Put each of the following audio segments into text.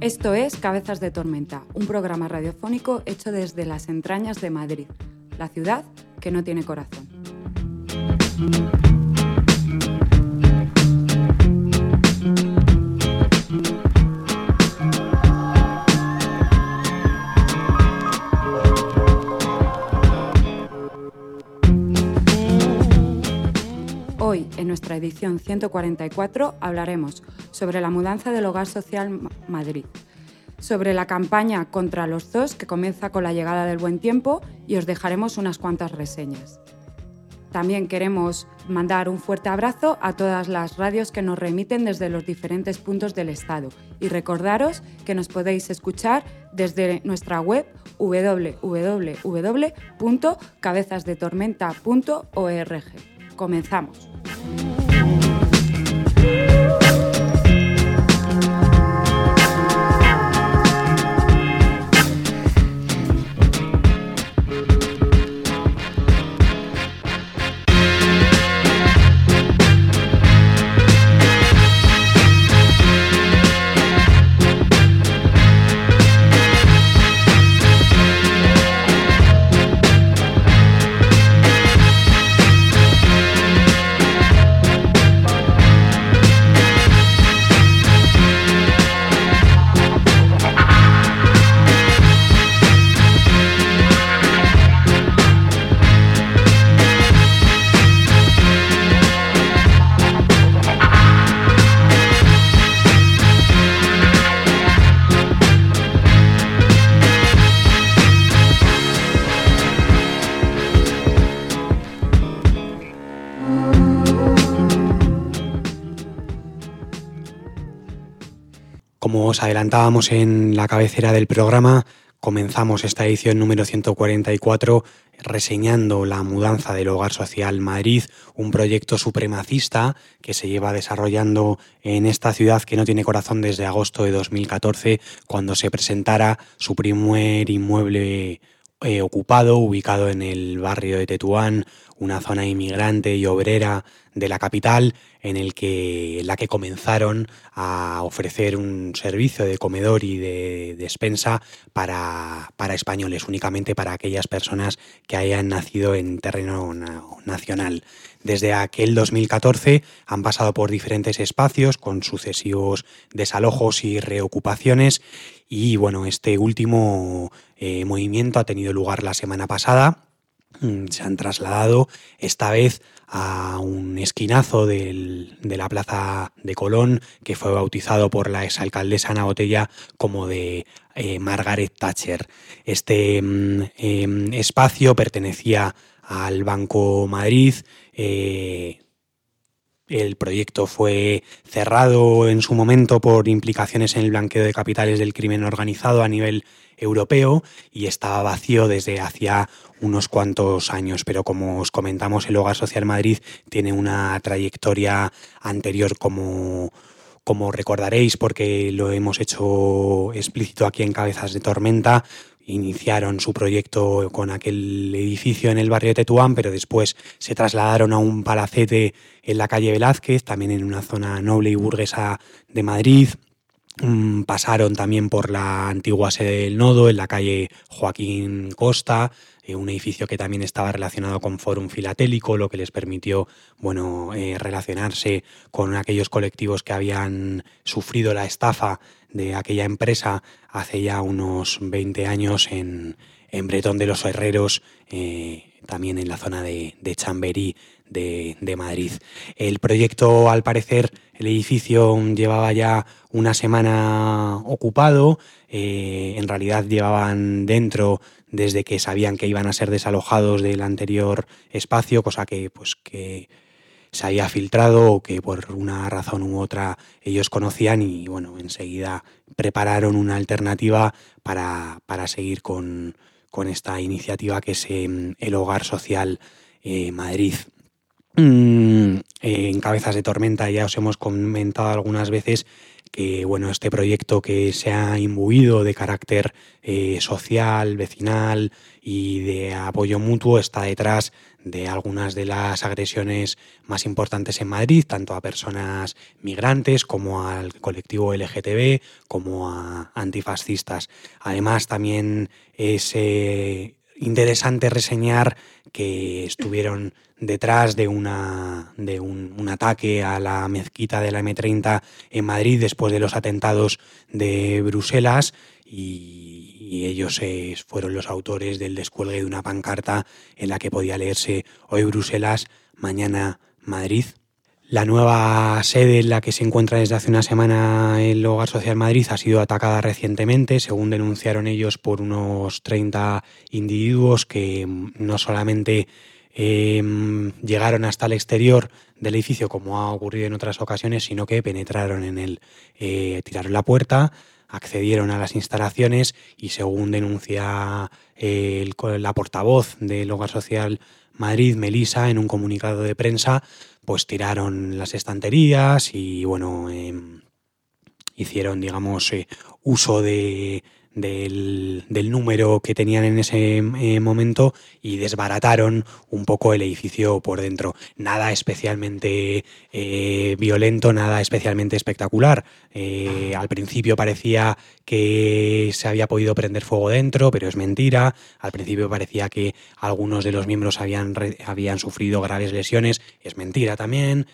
Esto es Cabezas de Tormenta, un programa radiofónico hecho desde las entrañas de Madrid, la ciudad que no tiene corazón. Hoy, en nuestra edición 144, hablaremos sobre la mudanza del Hogar Social Madrid, sobre la campaña contra los zoos que comienza con la llegada del buen tiempo y os dejaremos unas cuantas reseñas. También queremos mandar un fuerte abrazo a todas las radios que nos remiten desde los diferentes puntos del Estado y recordaros que nos podéis escuchar desde nuestra web www.cabezasdetormenta.org. Comenzamos. Os adelantábamos en la cabecera del programa, comenzamos esta edición número 144 reseñando la mudanza del Hogar Social Madrid, un proyecto supremacista que se lleva desarrollando en esta ciudad que no tiene corazón desde agosto de 2014, cuando se presentara su primer inmueble eh, ocupado, ubicado en el barrio de Tetuán, una zona inmigrante y obrera de la capital, en el que la que comenzaron a ofrecer un servicio de comedor y de despensa para, para españoles, únicamente para aquellas personas que hayan nacido en terreno nacional. Desde aquel 2014 han pasado por diferentes espacios con sucesivos desalojos y reocupaciones y bueno, este último eh, movimiento ha tenido lugar la semana pasada. Mm, se han trasladado esta vez a un esquinazo de la plaza de Colón, que fue bautizado por la exalcaldesa Ana Botella como de eh, Margaret Thatcher. Este mm, em, espacio pertenecía al Banco Madrid. Eh, el proyecto fue cerrado en su momento por implicaciones en el blanqueo de capitales del crimen organizado a nivel europeo y estaba vacío desde hacía unos cuantos años, pero como os comentamos, el Hogar Social Madrid tiene una trayectoria anterior como como recordaréis, porque lo hemos hecho explícito aquí en Cabezas de Tormenta, iniciaron su proyecto con aquel edificio en el barrio de Tetuán, pero después se trasladaron a un palacete en la calle Velázquez, también en una zona noble y burguesa de Madrid. Mm, pasaron también por la antigua sede del Nodo, en la calle Joaquín Costa, un edificio que también estaba relacionado con Fórum Filatélico, lo que les permitió bueno, eh, relacionarse con aquellos colectivos que habían sufrido la estafa de aquella empresa hace ya unos 20 años en, en Bretón de los Herreros, eh, también en la zona de, de Chamberí de, Madrid. El proyecto, al parecer, el edificio llevaba ya una semana ocupado, en realidad llevaban dentro desde que sabían que iban a ser desalojados del anterior espacio, cosa que pues que se había filtrado o que por una razón u otra ellos conocían y bueno, enseguida prepararon una alternativa para, para seguir con, con esta iniciativa que es em, el Hogar Social eh, Madrid. Mm, en Cabezas de Tormenta ya os hemos comentado algunas veces que bueno, este proyecto que se ha imbuido de carácter eh, social, vecinal y de apoyo mutuo está detrás de algunas de las agresiones más importantes en Madrid, tanto a personas migrantes como al colectivo LGTB, como a antifascistas. Además, también es eh, interesante reseñar que estuvieron detrás de, una, de un, ataque a la mezquita de la M30 en Madrid después de los atentados de Bruselas y, ellos fueron los autores del descuelgue de una pancarta en la que podía leerse hoy Bruselas, mañana Madrid. La nueva sede en la que se encuentra desde hace una semana el Hogar Social Madrid ha sido atacada recientemente, según denunciaron ellos, por unos 30 individuos que no solamente Em, llegaron hasta el exterior del edificio, como ha ocurrido en otras ocasiones, sino que penetraron en él, eh, tiraron la puerta, accedieron a las instalaciones y según denuncia la portavoz del Hogar Social Madrid, Melisa, en un comunicado de prensa, pues tiraron las estanterías y bueno, em, hicieron, digamos, eh, uso de, del, número que tenían en ese eh, momento y desbarataron un poco el edificio por dentro. Nada especialmente eh, violento, nada especialmente espectacular. Eh, al principio parecía que se había podido prender fuego dentro, pero es mentira. Al principio parecía que algunos de los miembros habían, habían sufrido graves lesiones, es mentira también.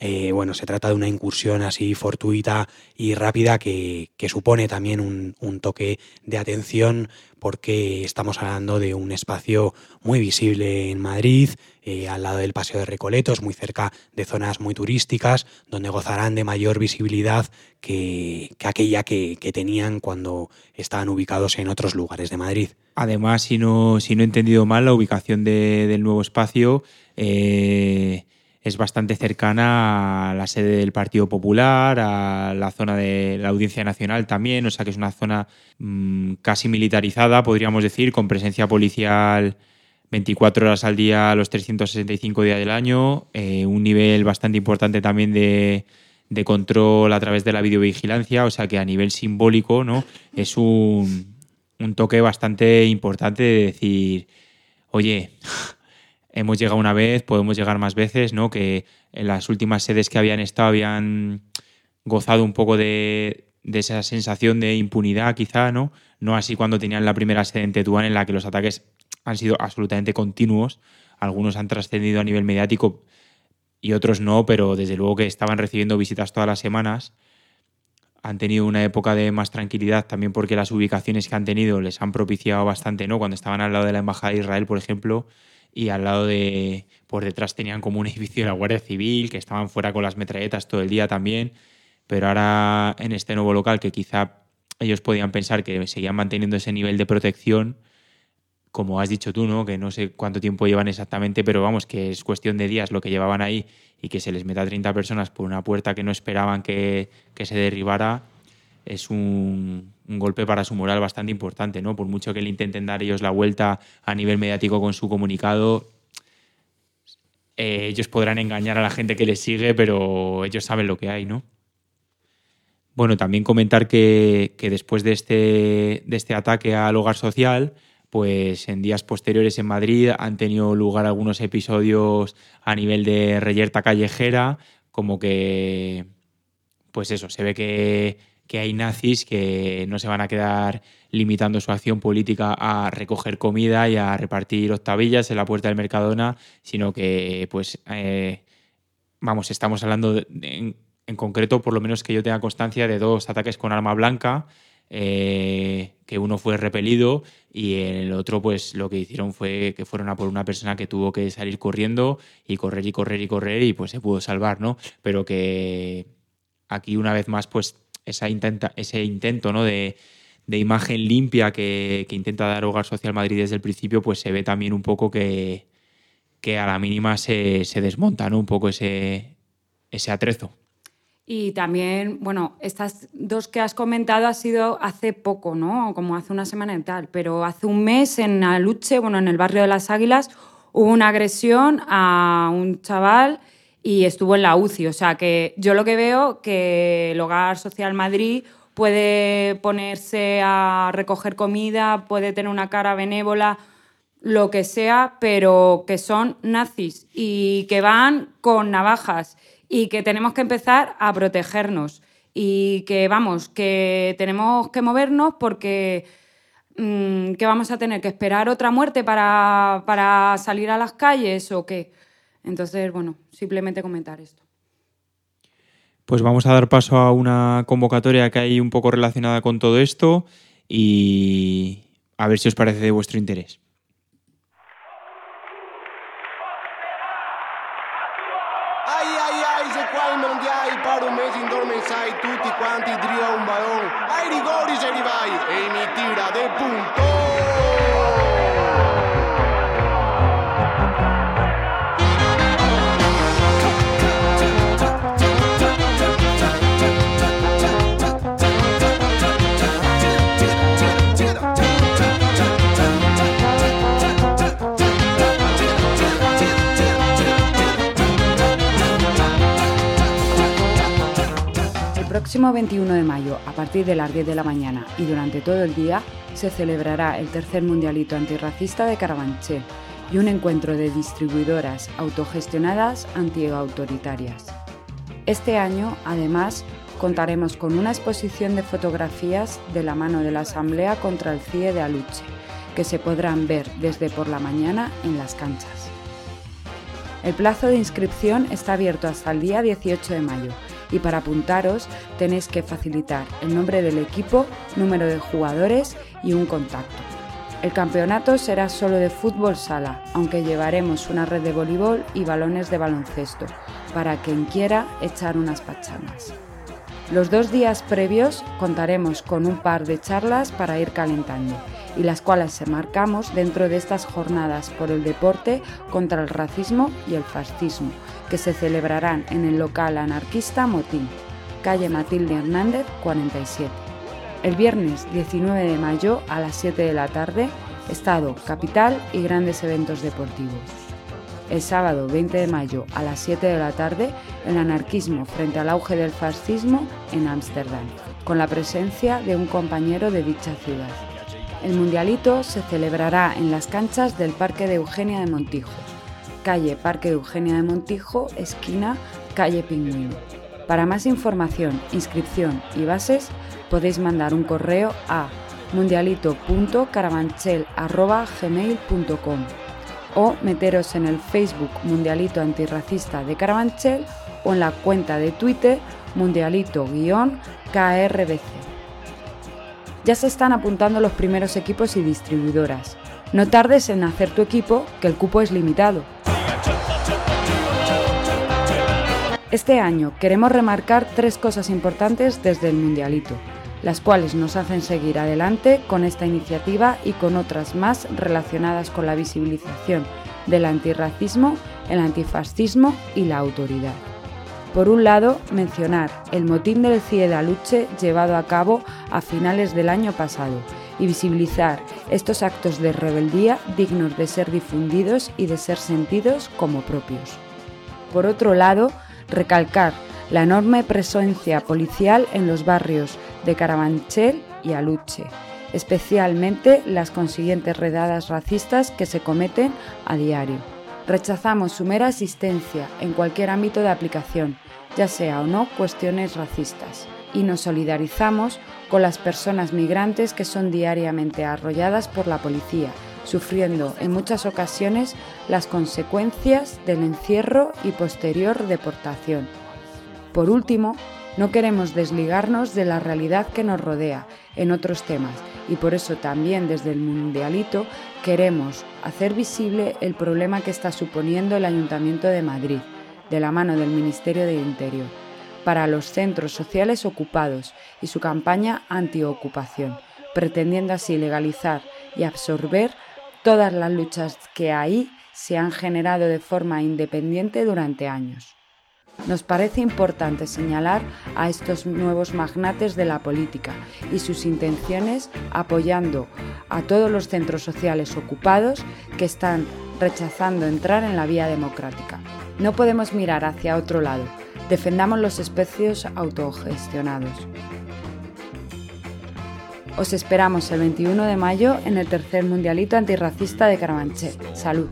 Eh, bueno, se trata de una incursión así fortuita y rápida que, supone también un, toque de atención porque estamos hablando de un espacio muy visible en Madrid, eh, al lado del Paseo de Recoletos, muy cerca de zonas muy turísticas, donde gozarán de mayor visibilidad que, aquella que, tenían cuando estaban ubicados en otros lugares de Madrid. Además, si no, si no he entendido mal, la ubicación del nuevo espacio... Eh, es bastante cercana a la sede del Partido Popular, a la zona de la Audiencia Nacional también, o sea que es una zona mm, casi militarizada, podríamos decir, con presencia policial 24 horas al día, los 365 días del año, eh, un nivel bastante importante también de, de, control a través de la videovigilancia, o sea que a nivel simbólico ¿no? es un, un toque bastante importante de decir, oye, hemos llegado una vez, podemos llegar más veces, ¿no? Que en las últimas sedes que habían estado habían gozado un poco de, esa sensación de impunidad, quizá, ¿no? No así cuando tenían la primera sede en Tetuán, en la que los ataques han sido absolutamente continuos. Algunos han trascendido a nivel mediático y otros no, pero desde luego que estaban recibiendo visitas todas las semanas. Han tenido una época de más tranquilidad también porque las ubicaciones que han tenido les han propiciado bastante, ¿no? Cuando estaban al lado de la Embajada de Israel, por ejemplo, y al lado de, por detrás tenían como un edificio de la Guardia Civil, que estaban fuera con las metralletas todo el día también, pero ahora en este nuevo local que quizá ellos podían pensar que seguían manteniendo ese nivel de protección, como has dicho tú, ¿no? que no sé cuánto tiempo llevan exactamente, pero vamos, que es cuestión de días lo que llevaban ahí y que se les meta a 30 personas por una puerta que no esperaban que, que se derribara, es un, un golpe para su moral bastante importante, ¿no? Por mucho que le intenten dar ellos la vuelta a nivel mediático con su comunicado, eh, ellos podrán engañar a la gente que les sigue, pero ellos saben lo que hay, ¿no? Bueno, también comentar que, después de este, de este ataque al hogar social, pues en días posteriores en Madrid han tenido lugar algunos episodios a nivel de reyerta callejera, como que, pues eso, se ve que que hay nazis que no se van a quedar limitando su acción política a recoger comida y a repartir octavillas en la puerta del Mercadona, sino que, pues, eh, vamos, estamos hablando en, concreto, por lo menos que yo tenga constancia, de dos ataques con arma blanca, eh, que uno fue repelido y el otro, pues, lo que hicieron fue que fueron a por una persona que tuvo que salir corriendo y correr y correr y correr y pues se pudo salvar, ¿no? Pero que aquí una vez más, pues esa intenta, ese intento ¿no? de, imagen limpia que, intenta dar Hogar Social Madrid desde el principio, pues se ve también un poco que, a la mínima se, desmonta ¿no? un poco ese, ese atrezo. Y también, bueno, estas dos que has comentado ha sido hace poco, ¿no? Como hace una semana y tal, pero hace un mes en Aluche, bueno, en el barrio de las Águilas, hubo una agresión a un chaval y estuvo en la UCI. O sea, que yo lo que veo que el Hogar Social Madrid puede ponerse a recoger comida, puede tener una cara benévola, lo que sea, pero que son nazis y que van con navajas y que tenemos que empezar a protegernos y que vamos, que tenemos que movernos porque mm, que vamos a tener que esperar otra muerte para, para salir a las calles o qué. Entonces, bueno, simplemente comentar esto. Pues vamos a dar paso a una convocatoria que hay un poco relacionada con todo esto y a ver si os parece de vuestro interés. Próximo 21 de mayo, a partir de las 10 de la mañana y durante todo el día, se celebrará el tercer mundialito antirracista de Carabanchel y un encuentro de distribuidoras autogestionadas antiautoritarias. Este año, además, contaremos con una exposición de fotografías de la mano de la Asamblea contra el CIE de Aluche, que se podrán ver desde por la mañana en las canchas. El plazo de inscripción está abierto hasta el día 18 de mayo y para apuntaros tenéis que facilitar el nombre del equipo, número de jugadores y un contacto. El campeonato será solo de fútbol sala, aunque llevaremos una red de voleibol y balones de baloncesto, para quien quiera echar unas pachangas. Los dos días previos contaremos con un par de charlas para ir calentando y las cuales se marcamos dentro de estas jornadas por el deporte contra el racismo y el fascismo, que se celebrarán en el local anarquista Motín, calle Matilde Hernández 47. El viernes 19 de mayo a las 7 de la tarde, Estado, Capital y grandes eventos deportivos. El sábado 20 de mayo a las 7 de la tarde, el anarquismo frente al auge del fascismo en Ámsterdam, con la presencia de un compañero de dicha ciudad. El Mundialito se celebrará en las canchas del Parque de Eugenia de Montijo, calle Parque Eugenia de Montijo, esquina calle Pingüino. Para más información, inscripción y bases podéis mandar un correo a mundialito.carabanchel.gmail.com o meteros en el Facebook Mundialito Antirracista de Carabanchel o en la cuenta de Twitter Mundialito-KRBC. Ya se están apuntando los primeros equipos y distribuidoras. No tardes en hacer tu equipo, que el cupo es limitado. Este año queremos remarcar tres cosas importantes desde el Mundialito, las cuales nos hacen seguir adelante con esta iniciativa y con otras más relacionadas con la visibilización del antirracismo, el antifascismo y la autoridad. Por un lado, mencionar el motín del CIE de llevado a cabo a finales del año pasado y visibilizar estos actos de rebeldía dignos de ser difundidos y de ser sentidos como propios. Por otro lado, recalcar la enorme presencia policial en los barrios de Carabanchel y Aluche, especialmente las consiguientes redadas racistas que se cometen a diario. Rechazamos su mera existencia en cualquier ámbito de aplicación, ya sea o no cuestiones racistas, y nos solidarizamos con las personas migrantes que son diariamente arrolladas por la policía, sufriendo en muchas ocasiones las consecuencias del encierro y posterior deportación. Por último, no queremos desligarnos de la realidad que nos rodea en otros temas y por eso también desde el Mundialito queremos hacer visible el problema que está suponiendo el Ayuntamiento de Madrid, de la mano del Ministerio de Interior, para los centros sociales ocupados y su campaña antiocupación, pretendiendo así legalizar y absorber todas las luchas que ahí se han generado de forma independiente durante años. Nos parece importante señalar a estos nuevos magnates de la política y sus intenciones apoyando a todos los centros sociales ocupados que están rechazando entrar en la vía democrática. No podemos mirar hacia otro lado. Defendamos los espacios autogestionados. Os esperamos el 21 de mayo en el tercer mundialito antirracista de Carabanchel. Salud.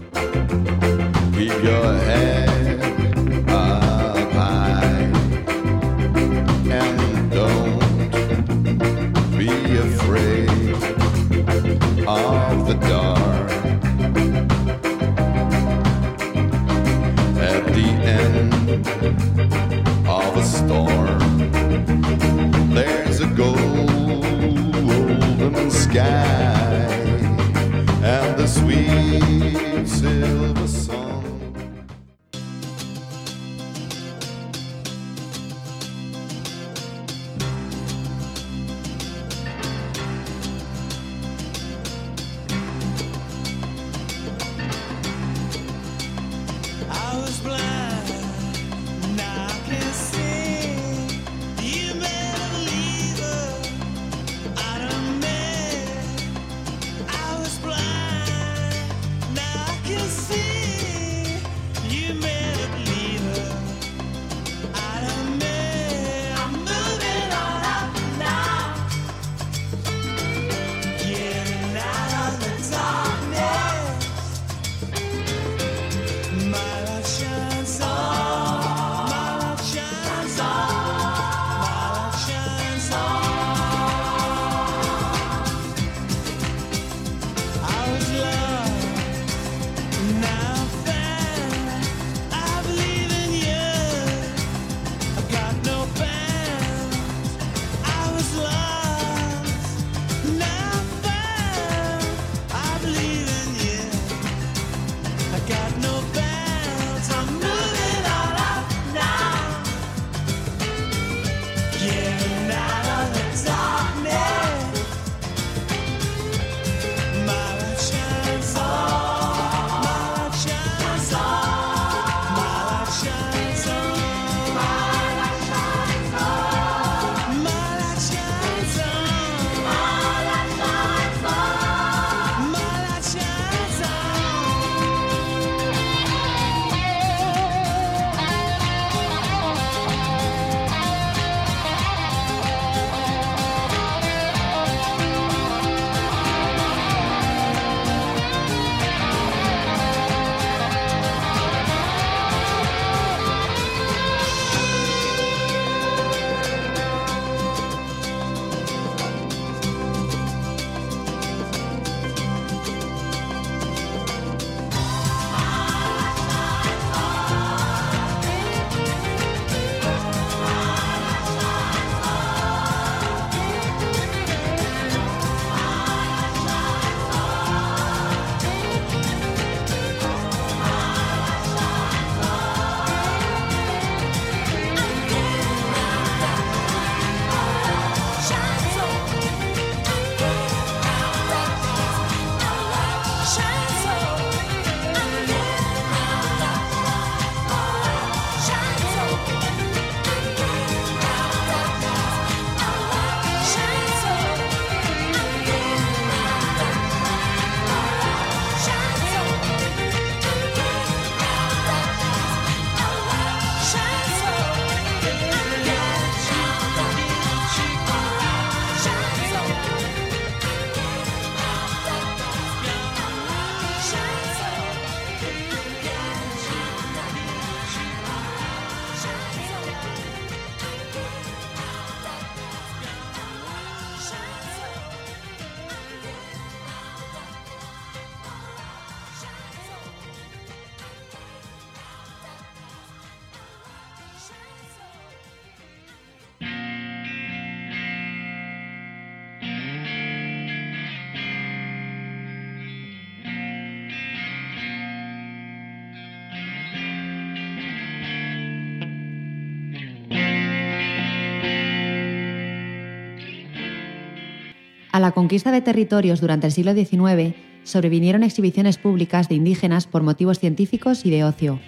La conquista de territorios durante el siglo XIX sobrevinieron exhibiciones públicas de indígenas por motivos científicos y de ocio.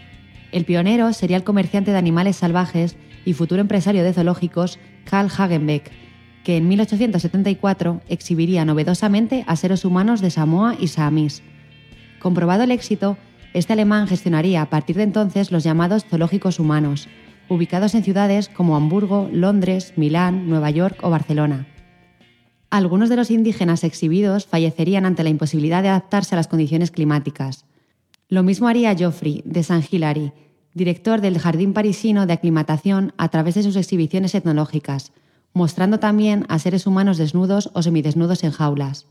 El pionero sería el comerciante de animales salvajes y futuro empresario de zoológicos Karl Hagenbeck, que en 1874 exhibiría novedosamente a seres humanos de Samoa y Saamis. Comprobado el éxito, este alemán gestionaría a partir de entonces los llamados zoológicos humanos, ubicados en ciudades como Hamburgo, Londres, Milán, Nueva York o Barcelona. Algunos de los indígenas exhibidos fallecerían ante la imposibilidad de adaptarse a las condiciones climáticas. Lo mismo haría Geoffrey de Saint Hilary, director del Jardín Parisino de Aclimatación a través de sus exhibiciones etnológicas, mostrando también a seres humanos desnudos o semidesnudos en jaulas.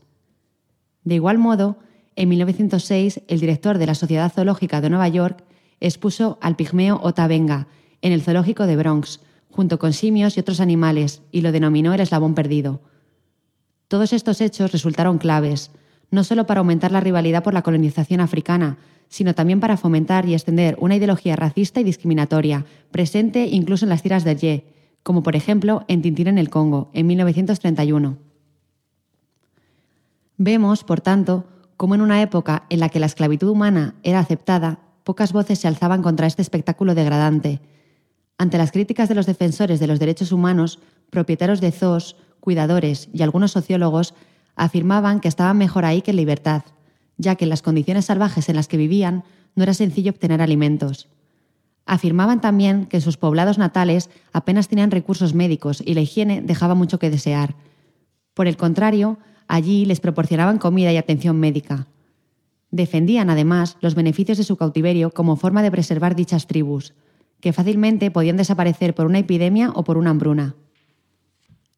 De igual modo, en 1906, el director de la Sociedad Zoológica de Nueva York expuso al pigmeo Otavenga en el zoológico de Bronx, junto con simios y otros animales, y lo denominó el eslabón perdido. Todos estos hechos resultaron claves, no solo para aumentar la rivalidad por la colonización africana, sino también para fomentar y extender una ideología racista y discriminatoria, presente incluso en las tiras de Ye, como por ejemplo en Tintín en el Congo, en 1931. Vemos, por tanto, cómo en una época en la que la esclavitud humana era aceptada, pocas voces se alzaban contra este espectáculo degradante. Ante las críticas de los defensores de los derechos humanos, propietarios de zoos, cuidadores y algunos sociólogos afirmaban que estaban mejor ahí que en libertad, ya que en las condiciones salvajes en las que vivían no era sencillo obtener alimentos. Afirmaban también que sus poblados natales apenas tenían recursos médicos y la higiene dejaba mucho que desear. Por el contrario, allí les proporcionaban comida y atención médica. Defendían, además, los beneficios de su cautiverio como forma de preservar dichas tribus, que fácilmente podían desaparecer por una epidemia o por una hambruna.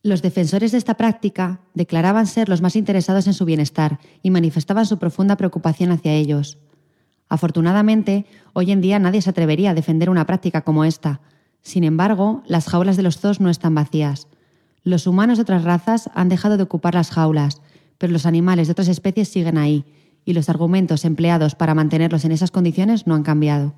Los defensores de esta práctica declaraban ser los más interesados en su bienestar y manifestaban su profunda preocupación hacia ellos. Afortunadamente, hoy en día nadie se atrevería a defender una práctica como esta. Sin embargo, las jaulas de los zoos no están vacías. Los humanos de otras razas han dejado de ocupar las jaulas, pero los animales de otras especies siguen ahí, y los argumentos empleados para mantenerlos en esas condiciones no han cambiado.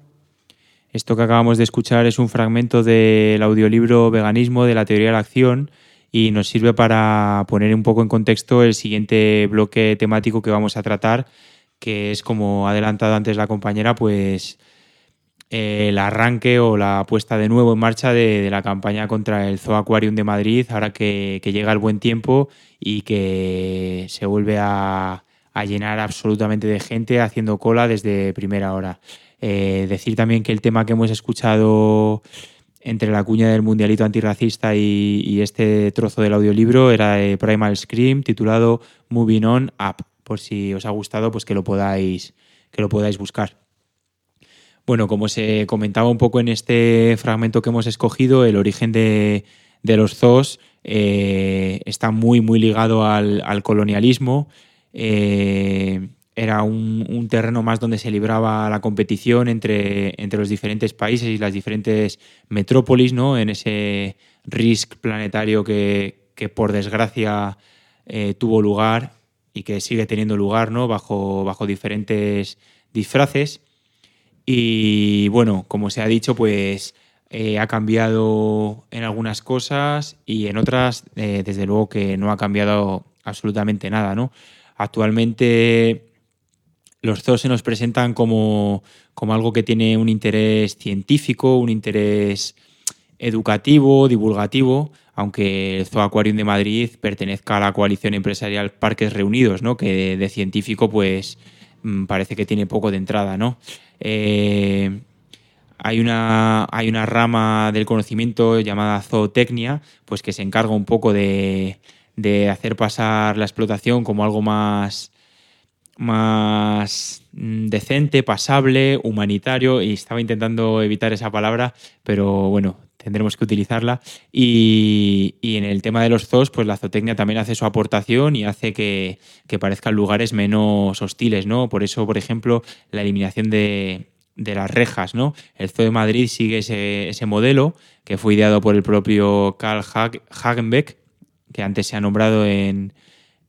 Esto que acabamos de escuchar es un fragmento del audiolibro Veganismo de la teoría de la acción y nos sirve para poner un poco en contexto el siguiente bloque temático que vamos a tratar, que es como ha adelantado antes la compañera, pues el arranque o la puesta de nuevo en marcha de, la campaña contra el Zoo Aquarium de Madrid, ahora que, llega el buen tiempo y que se vuelve a, llenar absolutamente de gente haciendo cola desde primera hora. Eh, decir también que el tema que hemos escuchado entre la cuña del mundialito antirracista y, este trozo del audiolibro era Primal Scream titulado Moving On Up. Por si os ha gustado, pues que lo podáis, que lo podáis buscar. Bueno, como se comentaba un poco en este fragmento que hemos escogido, el origen de, los zoos eh, está muy, muy ligado al, colonialismo. Eh, era un, terreno más donde se libraba la competición entre, entre los diferentes países y las diferentes metrópolis, ¿no? En ese risk planetario que, por desgracia eh, tuvo lugar y que sigue teniendo lugar, ¿no? Bajo, bajo diferentes disfraces. Y bueno, como se ha dicho, pues eh, ha cambiado en algunas cosas y en otras, eh, desde luego que no ha cambiado absolutamente nada, ¿no? Actualmente los zoos se nos presentan como, algo que tiene un interés científico, un interés educativo, divulgativo, aunque el Zoo Aquarium de Madrid pertenezca a la coalición empresarial Parques Reunidos, ¿no? que de, científico pues mm, parece que tiene poco de entrada. ¿no? Eh, hay, una, hay una rama del conocimiento llamada zootecnia, pues que se encarga un poco de, de hacer pasar la explotación como algo más más decente, pasable, humanitario, y estaba intentando evitar esa palabra, pero bueno, tendremos que utilizarla. Y, en el tema de los zoos, pues la zootecnia también hace su aportación y hace que, parezcan lugares menos hostiles, ¿no? Por eso, por ejemplo, la eliminación de, las rejas, ¿no? El Zoo de Madrid sigue ese, ese, modelo que fue ideado por el propio Karl Hagenbeck, que antes se ha nombrado en,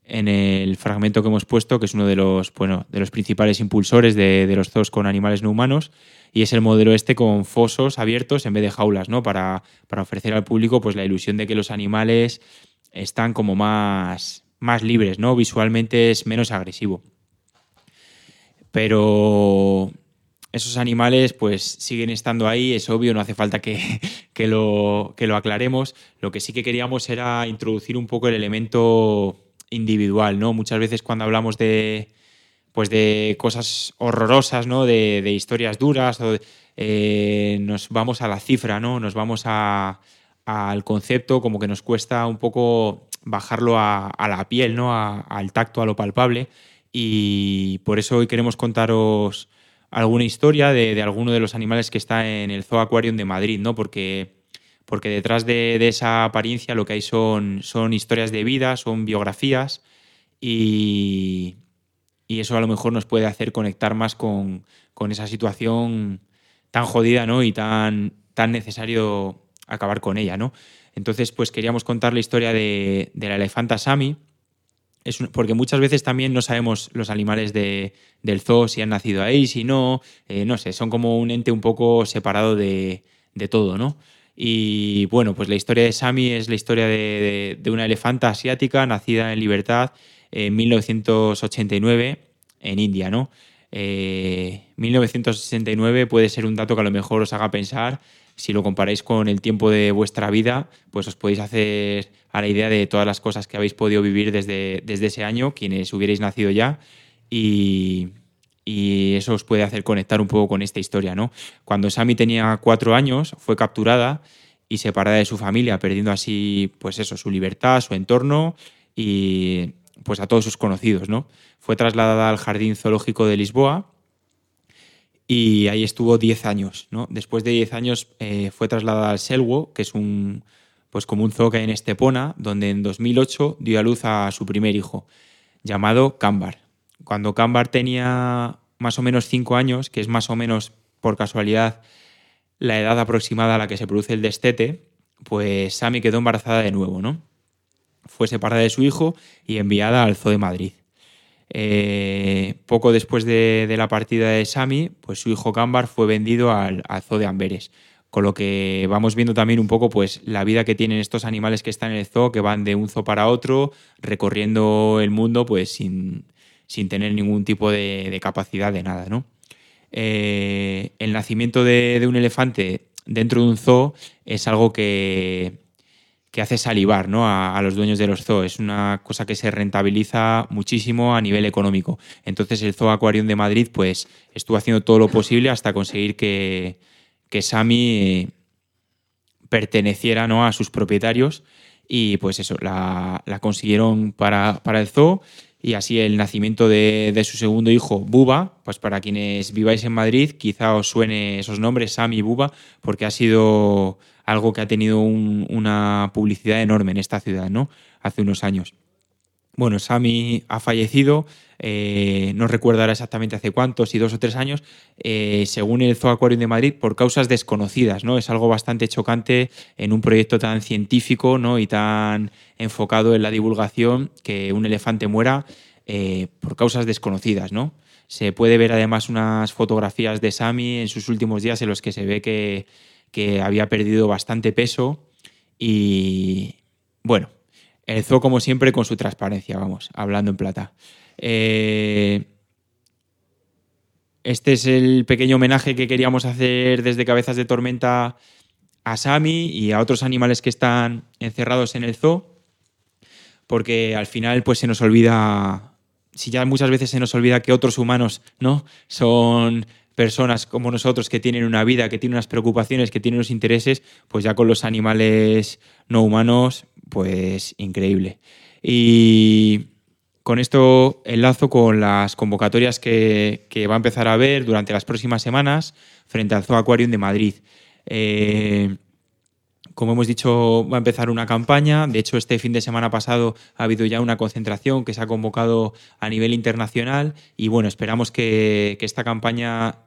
en el fragmento que hemos puesto, que es uno de los, bueno, de los principales impulsores de, los zoos con animales no humanos, y es el modelo este con fosos abiertos en vez de jaulas, ¿no? Para, ofrecer al público pues, la ilusión de que los animales están como más, más libres, ¿no? Visualmente es menos agresivo. Pero esos animales pues siguen estando ahí, es obvio, no hace falta que, lo, que lo aclaremos. Lo que sí que queríamos era introducir un poco el elemento individual, ¿no? Muchas veces cuando hablamos de, pues de cosas horrorosas, ¿no? De, historias duras, eh, nos vamos a la cifra, ¿no? Nos vamos al concepto, como que nos cuesta un poco bajarlo a, la piel, ¿no? al tacto, a lo palpable. Y por eso hoy queremos contaros alguna historia de, alguno de los animales que está en el Zoo Aquarium de Madrid, ¿no? Porque, porque detrás de, esa apariencia lo que hay son, son historias de vida, son biografías y, eso a lo mejor nos puede hacer conectar más con, esa situación tan jodida ¿no? y tan, tan necesario acabar con ella. ¿no? Entonces, pues queríamos contar la historia de, de la elefanta Sami, porque muchas veces también no sabemos los animales de, del zoo si han nacido ahí, si no, eh, no sé, son como un ente un poco separado de, todo, ¿no? Y bueno, pues la historia de Sami es la historia de, una elefanta asiática nacida en libertad en 1989 en India, ¿no? 1969 eh, puede ser un dato que a lo mejor os haga pensar si lo comparáis con el tiempo de vuestra vida, pues os podéis hacer a la idea de todas las cosas que habéis podido vivir desde, desde ese año, quienes hubierais nacido ya, y, eso os puede hacer conectar un poco con esta historia, ¿no? Cuando Sami tenía cuatro años, fue capturada y separada de su familia, perdiendo así, pues eso, su libertad, su entorno y pues a todos sus conocidos, ¿no? Fue trasladada al Jardín Zoológico de Lisboa, y ahí estuvo 10 años. ¿no? Después de 10 años eh, fue trasladada al Selwo, que es un, pues como un zoo que hay en Estepona, donde en 2008 dio a luz a su primer hijo, llamado Cambar. Cuando Cambar tenía más o menos 5 años, que es más o menos por casualidad la edad aproximada a la que se produce el destete, pues Sami quedó embarazada de nuevo, ¿no? Fue separada de su hijo y enviada al Zoo de Madrid. Eh, poco después de, la partida de Sami, pues su hijo Cambar fue vendido al, zoo de Amberes. Con lo que vamos viendo también un poco pues, la vida que tienen estos animales que están en el zoo, que van de un zoo para otro, recorriendo el mundo pues, sin, tener ningún tipo de, capacidad de nada. ¿no? Eh, el nacimiento de un elefante dentro de un zoo es algo que, que hace salivar ¿no? a, los dueños de los zoos. Es una cosa que se rentabiliza muchísimo a nivel económico. Entonces el Zoo Aquarium de Madrid pues, estuvo haciendo todo lo posible hasta conseguir que, que Sami eh, perteneciera ¿no? a sus propietarios y pues eso, la, consiguieron para, para, el zoo y así el nacimiento de, de, su segundo hijo, Buba, pues para quienes viváis en Madrid quizá os suene esos nombres, Sami y Buba, porque ha sido algo que ha tenido una publicidad enorme en esta ciudad, ¿no? Hace unos años. Bueno, Sami ha fallecido, eh, no recuerdo ahora exactamente hace cuántos, si dos o tres años, eh, según el Zoo Aquarium de Madrid, por causas desconocidas, ¿no? Es algo bastante chocante en un proyecto tan científico, ¿no? Y tan enfocado en la divulgación que un elefante muera eh, por causas desconocidas, ¿no? Se puede ver además unas fotografías de Sami en sus últimos días en los que se ve que que había perdido bastante peso y bueno, el zoo como siempre con su transparencia, vamos, hablando en plata. Eh, este es el pequeño homenaje que queríamos hacer desde Cabezas de Tormenta a Sami y a otros animales que están encerrados en el zoo, porque al final pues se nos olvida, si ya muchas veces se nos olvida que otros humanos no son personas como nosotros que tienen una vida, que tienen unas preocupaciones, que tienen unos intereses, pues ya con los animales no humanos, pues increíble. Y con esto enlazo con las convocatorias que, va a empezar a haber durante las próximas semanas frente al Zoo Aquarium de Madrid. Eh, como hemos dicho, va a empezar una campaña. De hecho, este fin de semana pasado ha habido ya una concentración que se ha convocado a nivel internacional y bueno, esperamos que, que esta campaña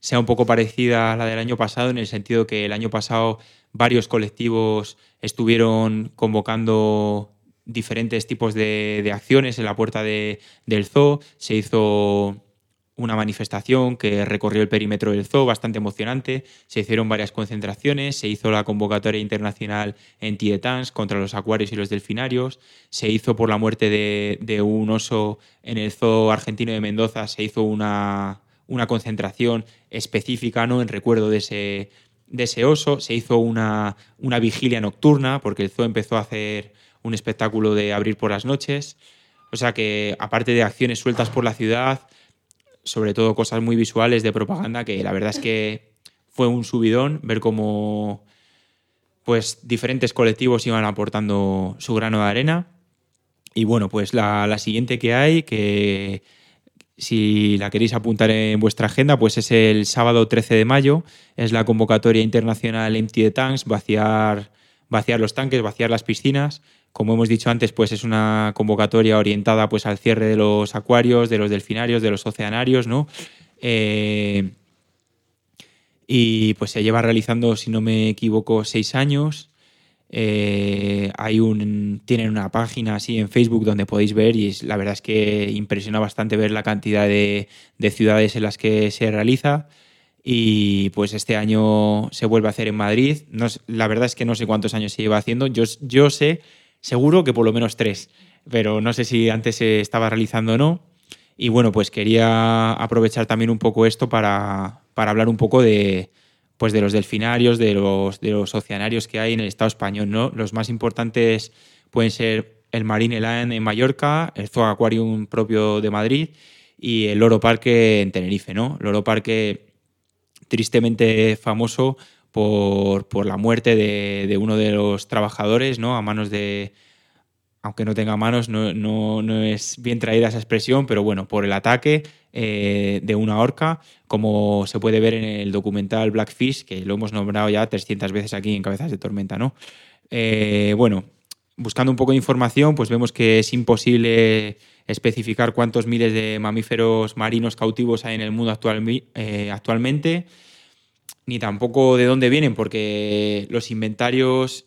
sea un poco parecida a la del año pasado, en el sentido que el año pasado varios colectivos estuvieron convocando diferentes tipos de, acciones en la puerta del zoo. Se hizo una manifestación que recorrió el perímetro del zoo, bastante emocionante. Se hicieron varias concentraciones, se hizo la convocatoria internacional en Tietans contra los acuarios y los delfinarios, se hizo por la muerte de, un oso en el zoo argentino de Mendoza, se hizo una, una concentración específica ¿no? en recuerdo de ese, de ese oso. Se hizo una, una vigilia nocturna porque el zoo empezó a hacer un espectáculo de abrir por las noches. O sea que, aparte de acciones sueltas por la ciudad, sobre todo cosas muy visuales de propaganda, que la verdad es que fue un subidón ver cómo pues, diferentes colectivos iban aportando su grano de arena. Y bueno, pues la, la siguiente que hay, que si la queréis apuntar en vuestra agenda, pues es el sábado 13 de mayo, es la convocatoria internacional Empty the Tanks, vaciar, vaciar los tanques, vaciar las piscinas. Como hemos dicho antes, pues es una convocatoria orientada pues, al cierre de los acuarios, de los delfinarios, de los oceanarios, ¿no? Eh, y pues se lleva realizando, si no me equivoco, seis años. Eh, hay un, tienen una página así en Facebook donde podéis ver y la verdad es que impresiona bastante ver la cantidad de, ciudades en las que se realiza. Y pues este año se vuelve a hacer en Madrid. La verdad es que no sé cuántos años se lleva haciendo. Yo, yo sé Seguro que por lo menos tres, pero no sé si antes se estaba realizando o no. Y bueno, pues quería aprovechar también un poco esto para, hablar un poco de, pues de los delfinarios, de los, de los oceanarios que hay en el Estado español. ¿no? Los más importantes pueden ser el Marine Land en Mallorca, el Zoo Aquarium propio de Madrid y el Loro Parque en Tenerife. ¿no? Loro Parque tristemente famoso por, la muerte de, uno de los trabajadores, ¿no? A manos de. Aunque no tenga manos, no, es bien traída esa expresión, pero bueno, por el ataque eh, de una orca, como se puede ver en el documental Blackfish, que lo hemos nombrado ya 300 veces aquí en Cabezas de Tormenta, ¿no? Eh, bueno, buscando un poco de información, pues vemos que es imposible especificar cuántos miles de mamíferos marinos cautivos hay en el mundo eh, actualmente ni tampoco de dónde vienen, porque los inventarios,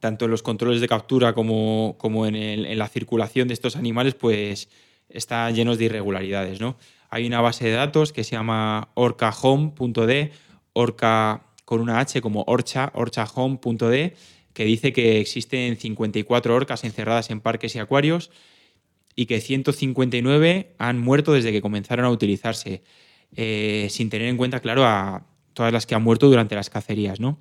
tanto en los controles de captura como, como en, la circulación de estos animales, pues están llenos de irregularidades. ¿no? Hay una base de datos que se llama orcahome.d, orca con una H como orcha, orchahome.d, que dice que existen 54 orcas encerradas en parques y acuarios y que 159 han muerto desde que comenzaron a utilizarse, eh, sin tener en cuenta, claro, a todas las que han muerto durante las cacerías, ¿no?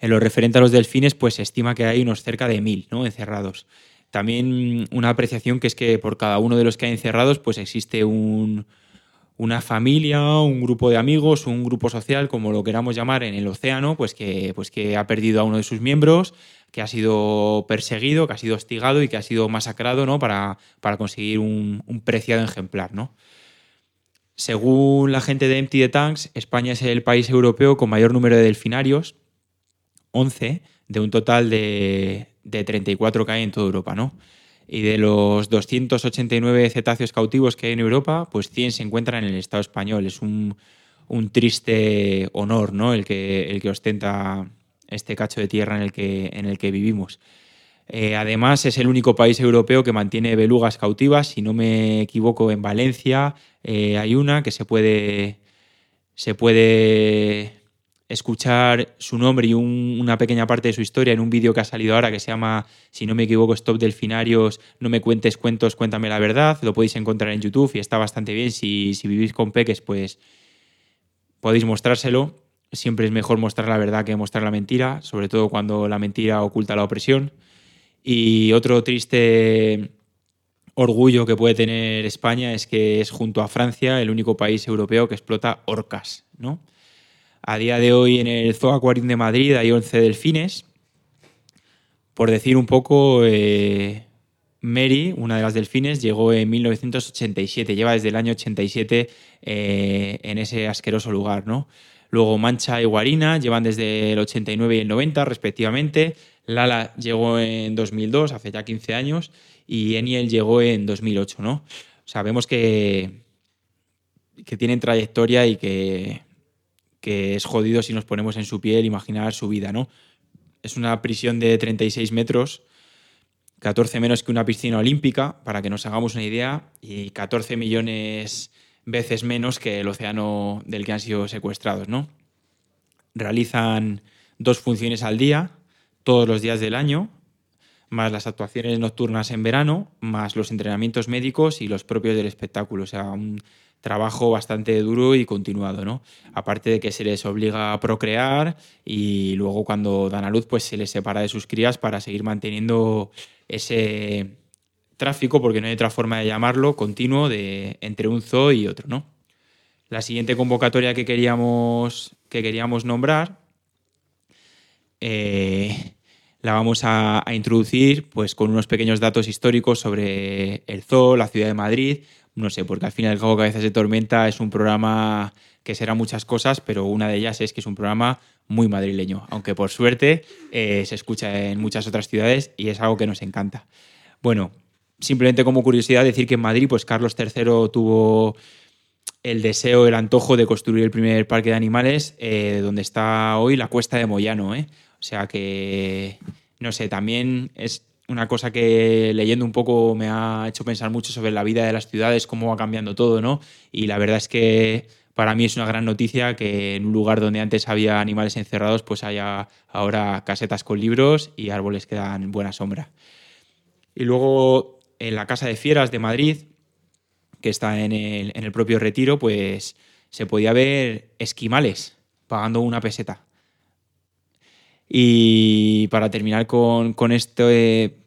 En lo referente a los delfines, pues se estima que hay unos cerca de mil. Encerrados. También una apreciación que es que por cada uno de los que hay encerrados, pues existe una familia, un grupo de amigos, un grupo social, como lo queramos llamar, en el océano, pues que, pues que ha perdido a uno de sus miembros, que ha sido perseguido, que ha sido hostigado y que ha sido masacrado, ¿no? Para, para conseguir un, un preciado ejemplar, ¿no? Según la gente de Empty the Tanks, España es el país europeo con mayor número de delfinarios, 11, de un total de, 34 que hay en toda Europa, ¿no? Y de los 289 cetáceos cautivos que hay en Europa, pues 100 se encuentran en el Estado español. Es un, triste honor, ¿no? El que, el que ostenta este cacho de tierra en el que, en el que vivimos. Eh, además, es el único país europeo que mantiene belugas cautivas. Si no me equivoco, en Valencia eh, hay una que se puede, se puede escuchar su nombre y una pequeña parte de su historia en un vídeo que ha salido ahora que se llama, si no me equivoco, Stop Delfinarios, no me cuentes cuentos, cuéntame la verdad. Lo podéis encontrar en YouTube y está bastante bien. Si, si vivís con peques, pues podéis mostrárselo. Siempre es mejor mostrar la verdad que mostrar la mentira, sobre todo cuando la mentira oculta la opresión. Y otro triste orgullo que puede tener España es que es junto a Francia el único país europeo que explota orcas. ¿no? A día de hoy en el Zoo Aquarium de Madrid hay 11 delfines. Por decir un poco, eh, Mary, una de las delfines, llegó en 1987, lleva desde el año 87 eh, en ese asqueroso lugar. ¿no? Luego Mancha y Guarina llevan desde el 89 y el 90 respectivamente. Lala llegó en 2002, hace ya 15 años, y Eniel llegó en 2008, ¿no? Sabemos que, que tienen trayectoria y que, que es jodido si nos ponemos en su piel imaginar su vida, ¿no? Es una prisión de 36 metros, 14 menos que una piscina olímpica, para que nos hagamos una idea, y 14 millones veces menos que el océano del que han sido secuestrados, ¿no? Realizan dos funciones al día, todos los días del año, más las actuaciones nocturnas en verano, más los entrenamientos médicos y los propios del espectáculo. Trabajo bastante duro y continuado, ¿no? Aparte de que se les obliga a procrear y luego cuando dan a luz pues se les separa de sus crías para seguir manteniendo ese tráfico, porque no hay otra forma de llamarlo, continuo de, entre un zoo y otro, ¿no? La siguiente convocatoria que queríamos, que queríamos nombrar eh, la vamos a, introducir pues, con unos pequeños datos históricos sobre el zoo, la ciudad de Madrid, no sé, porque al final el cabo Cabezas de Tormenta es un programa que será muchas cosas, pero una de ellas es que es un programa muy madrileño, aunque por suerte eh, se escucha en muchas otras ciudades y es algo que nos encanta. Bueno, simplemente como curiosidad decir que en Madrid, pues Carlos III tuvo el deseo, el antojo de construir el primer parque de animales eh, donde está hoy la Cuesta de Moyano. ¿eh? O sea que, no sé, también es una cosa que leyendo un poco me ha hecho pensar mucho sobre la vida de las ciudades, cómo va cambiando todo, ¿no? Y la verdad es que para mí es una gran noticia que en un lugar donde antes había animales encerrados, pues haya ahora casetas con libros y árboles que dan buena sombra. Y luego en la Casa de Fieras de Madrid, que está en el, en el propio retiro, pues se podía ver esquimales pagando una peseta. Y para terminar con, con este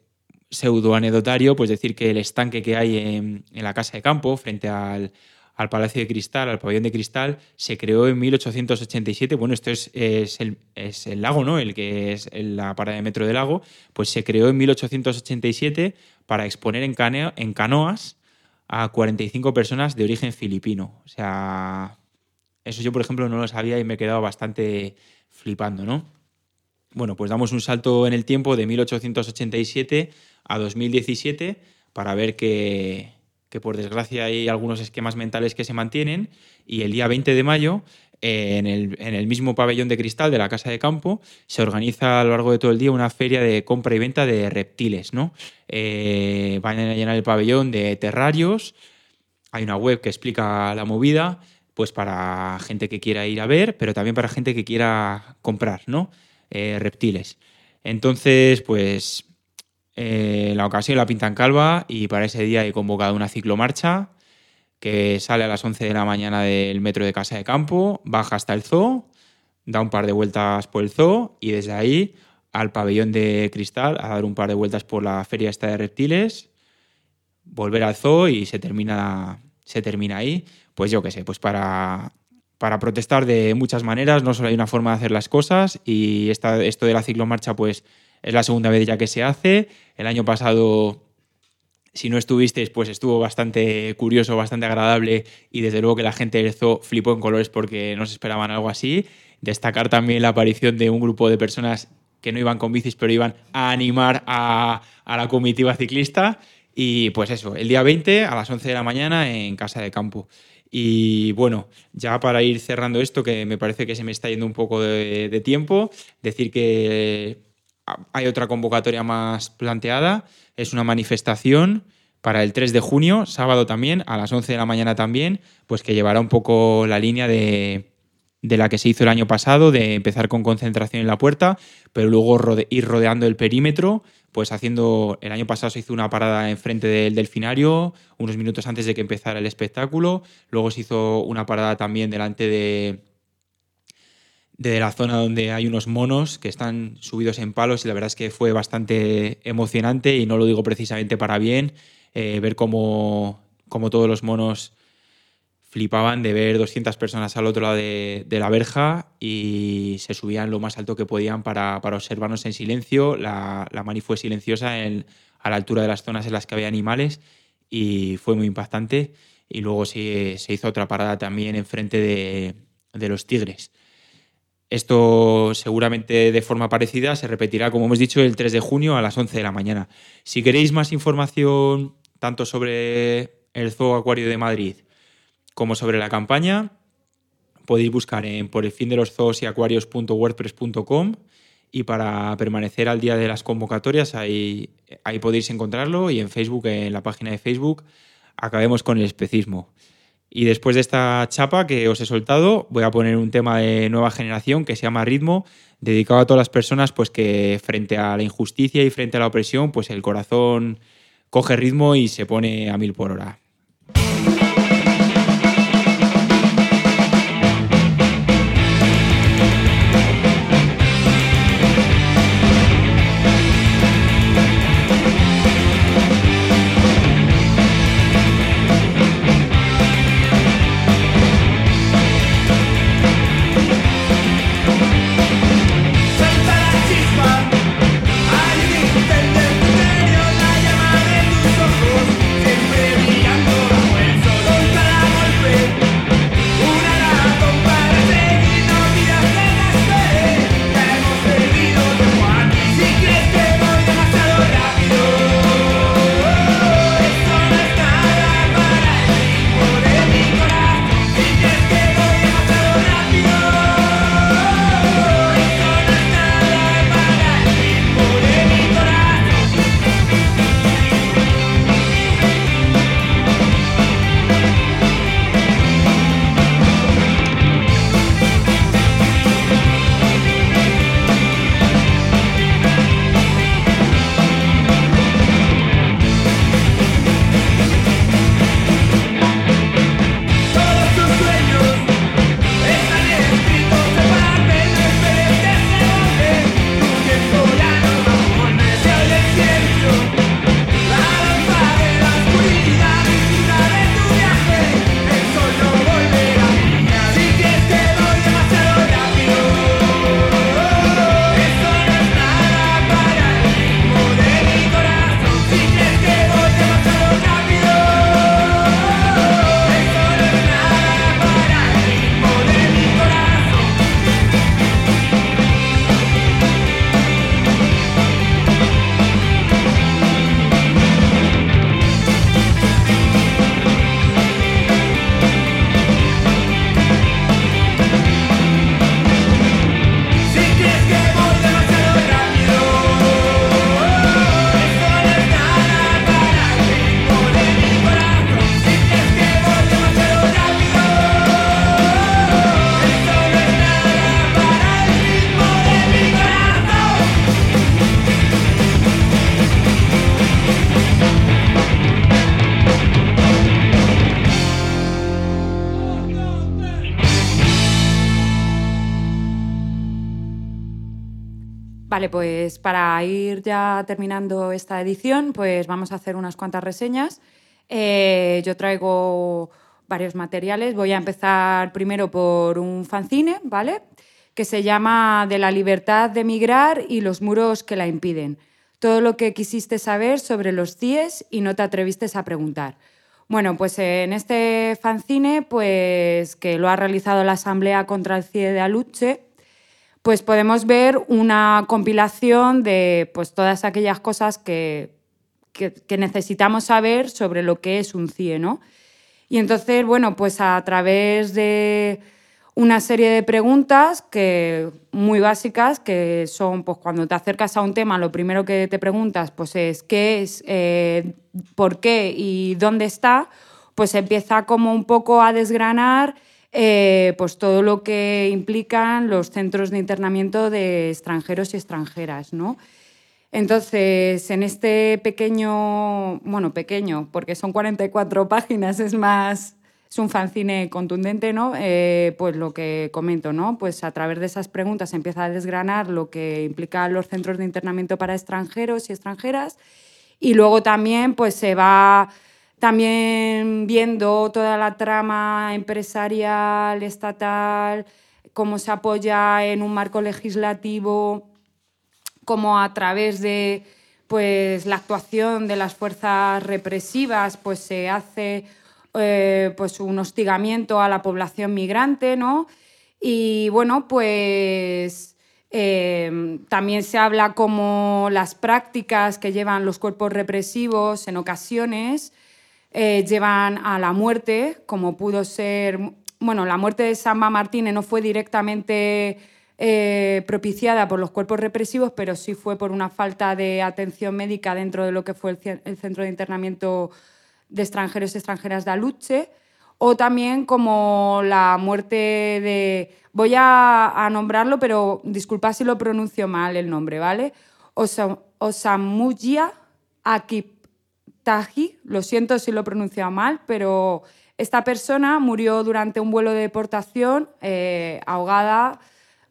pseudo anecdotario, pues decir que el estanque que hay en, la casa de campo, frente al, Palacio de Cristal, al pabellón de cristal, se creó en 1887. Bueno, esto es, el, es, el, lago, ¿no? El que es la parada de metro del lago. Pues se creó en 1887 para exponer en, en canoas a 45 personas de origen filipino. O sea, eso yo, por ejemplo, no lo sabía y me he quedado bastante flipando, ¿no? Bueno, pues damos un salto en el tiempo de 1887 a 2017 para ver que, por desgracia hay algunos esquemas mentales que se mantienen y el día 20 de mayo en el, mismo pabellón de cristal de la Casa de Campo se organiza a lo largo de todo el día una feria de compra y venta de reptiles. ¿no? Eh, van a llenar el pabellón de terrarios, hay una web que explica la movida, pues para gente que quiera ir a ver, pero también para gente que quiera comprar, ¿no? Eh, reptiles. Entonces, pues eh, la ocasión la pintan calva y para ese día he convocado una ciclomarcha que sale a las 11 de la mañana del metro de Casa de Campo, baja hasta el zoo, da un par de vueltas por el zoo y desde ahí al pabellón de cristal a dar un par de vueltas por la feria esta de reptiles, volver al zoo y se termina, se termina ahí. Pues yo qué sé, pues para para protestar de muchas maneras, no solo hay una forma de hacer las cosas y esta, esto de la ciclomarcha pues es la segunda vez ya que se hace. El año pasado, si no estuvisteis, pues estuvo bastante curioso, bastante agradable y desde luego que la gente del zoo flipó en colores porque no se esperaban algo así. Destacar también la aparición de un grupo de personas que no iban con bicis pero iban a animar a, a la comitiva ciclista y pues eso, el día 20 a las 11 de la mañana en Casa de Campo. Y bueno, ya para ir cerrando esto, que me parece que se me está yendo un poco de, tiempo, decir que hay otra convocatoria más planteada, es una manifestación para el 3 de junio, sábado también, a las 11 de la mañana también, pues que llevará un poco la línea de, de la que se hizo el año pasado, de empezar con concentración en la puerta, pero luego ir rodeando el perímetro pues haciendo, el año pasado se hizo una parada enfrente del delfinario, unos minutos antes de que empezara el espectáculo, luego se hizo una parada también delante de, de la zona donde hay unos monos que están subidos en palos y la verdad es que fue bastante emocionante y no lo digo precisamente para bien, eh, ver cómo, cómo todos los monos flipaban de ver 200 personas al otro lado de, la verja y se subían lo más alto que podían para, observarnos en silencio. La, la mani fue silenciosa a la altura de las zonas en las que había animales y fue muy impactante. Y luego se, hizo otra parada también enfrente de, de los tigres. Esto seguramente de forma parecida se repetirá, como hemos dicho, el 3 de junio a las 11 de la mañana. Si queréis más información tanto sobre el Zoo Acuario de Madrid como sobre la campaña, podéis buscar en por el fin de los zoos y acuarios.wordpress.com y para permanecer al día de las convocatorias ahí, ahí podéis encontrarlo y en Facebook, en la página de Facebook, acabemos con el especismo. Y después de esta chapa que os he soltado, voy a poner un tema de nueva generación que se llama Ritmo, dedicado a todas las personas pues que frente a la injusticia y frente a la opresión, pues el corazón coge ritmo y se pone a mil por hora. Pues para ir ya terminando esta edición, pues vamos a hacer unas cuantas reseñas. Eh, yo traigo varios materiales. Voy a empezar primero por un fanzine, ¿vale? Que se llama De la libertad de migrar y los muros que la impiden. Todo lo que quisiste saber sobre los CIES y no te atreviste a preguntar. Bueno, pues en este fanzine, pues que lo ha realizado la Asamblea contra el CIE de Aluche, pues podemos ver una compilación de pues, todas aquellas cosas que, que, necesitamos saber sobre lo que es un CIE, ¿no? Y entonces, bueno, pues a través de una serie de preguntas que, muy básicas, que son, pues cuando te acercas a un tema, lo primero que te preguntas pues es qué es, eh, por qué y dónde está, pues empieza como un poco a desgranar eh, pues todo lo que implican los centros de internamiento de extranjeros y extranjeras, ¿no? Entonces, en este pequeño, bueno, pequeño, porque son 44 páginas, es más, es un fanzine contundente, ¿no? Eh, pues lo que comento, ¿no? Pues a través de esas preguntas se empieza a desgranar lo que implica los centros de internamiento para extranjeros y extranjeras y luego también pues se va también viendo toda la trama empresarial, estatal, cómo se apoya en un marco legislativo, cómo a través de pues, la actuación de las fuerzas represivas pues, se hace eh, pues, un hostigamiento a la población migrante, ¿no? Y bueno, pues eh, también se habla como las prácticas que llevan los cuerpos represivos en ocasiones eh, llevan a la muerte, como pudo ser, bueno, la muerte de Samba Martínez no fue directamente eh, propiciada por los cuerpos represivos, pero sí fue por una falta de atención médica dentro de lo que fue el, centro de internamiento de extranjeros y extranjeras de Aluche, o también como la muerte de, voy a, nombrarlo, pero disculpa si lo pronuncio mal el nombre, ¿vale? Osamuya Akip Taji, lo siento si lo he pronunciado mal, pero esta persona murió durante un vuelo de deportación eh, ahogada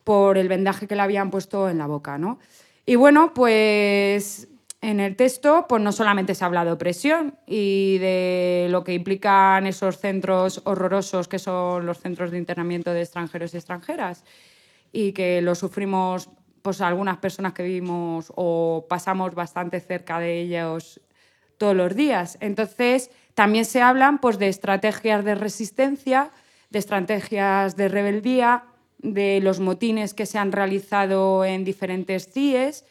por el vendaje que le habían puesto en la boca. ¿no? Y bueno, pues en el texto pues no solamente se habla de opresión y de lo que implican esos centros horrorosos que son los centros de internamiento de extranjeros y extranjeras y que lo sufrimos pues algunas personas que vivimos o pasamos bastante cerca de ellos todos los días. Entonces, también se hablan pues, de estrategias de resistencia, de estrategias de rebeldía, de los motines que se han realizado en diferentes CIES.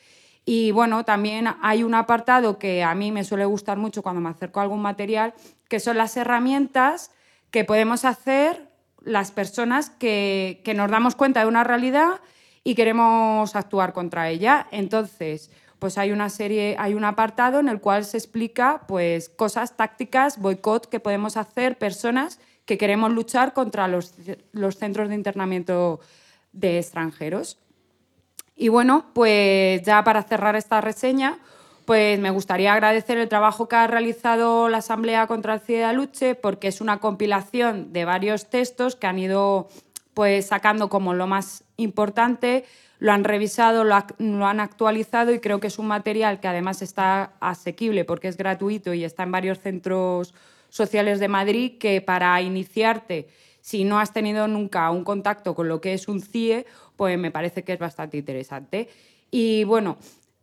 Y bueno, también hay un apartado que a mí me suele gustar mucho cuando me acerco a algún material, que son las herramientas que podemos hacer las personas que, que nos damos cuenta de una realidad y queremos actuar contra ella. Entonces, pues hay una serie, hay un apartado en el cual se explica pues cosas tácticas, boicot que podemos hacer personas que queremos luchar contra los, centros de internamiento de extranjeros. Y bueno, pues ya para cerrar esta reseña, pues me gustaría agradecer el trabajo que ha realizado la Asamblea contra el CIE de Luche, porque es una compilación de varios textos que han ido pues sacando como lo más importante, lo han revisado, lo, han actualizado y creo que es un material que además está asequible porque es gratuito y está en varios centros sociales de Madrid que para iniciarte, si no has tenido nunca un contacto con lo que es un CIE, pues me parece que es bastante interesante. Y bueno,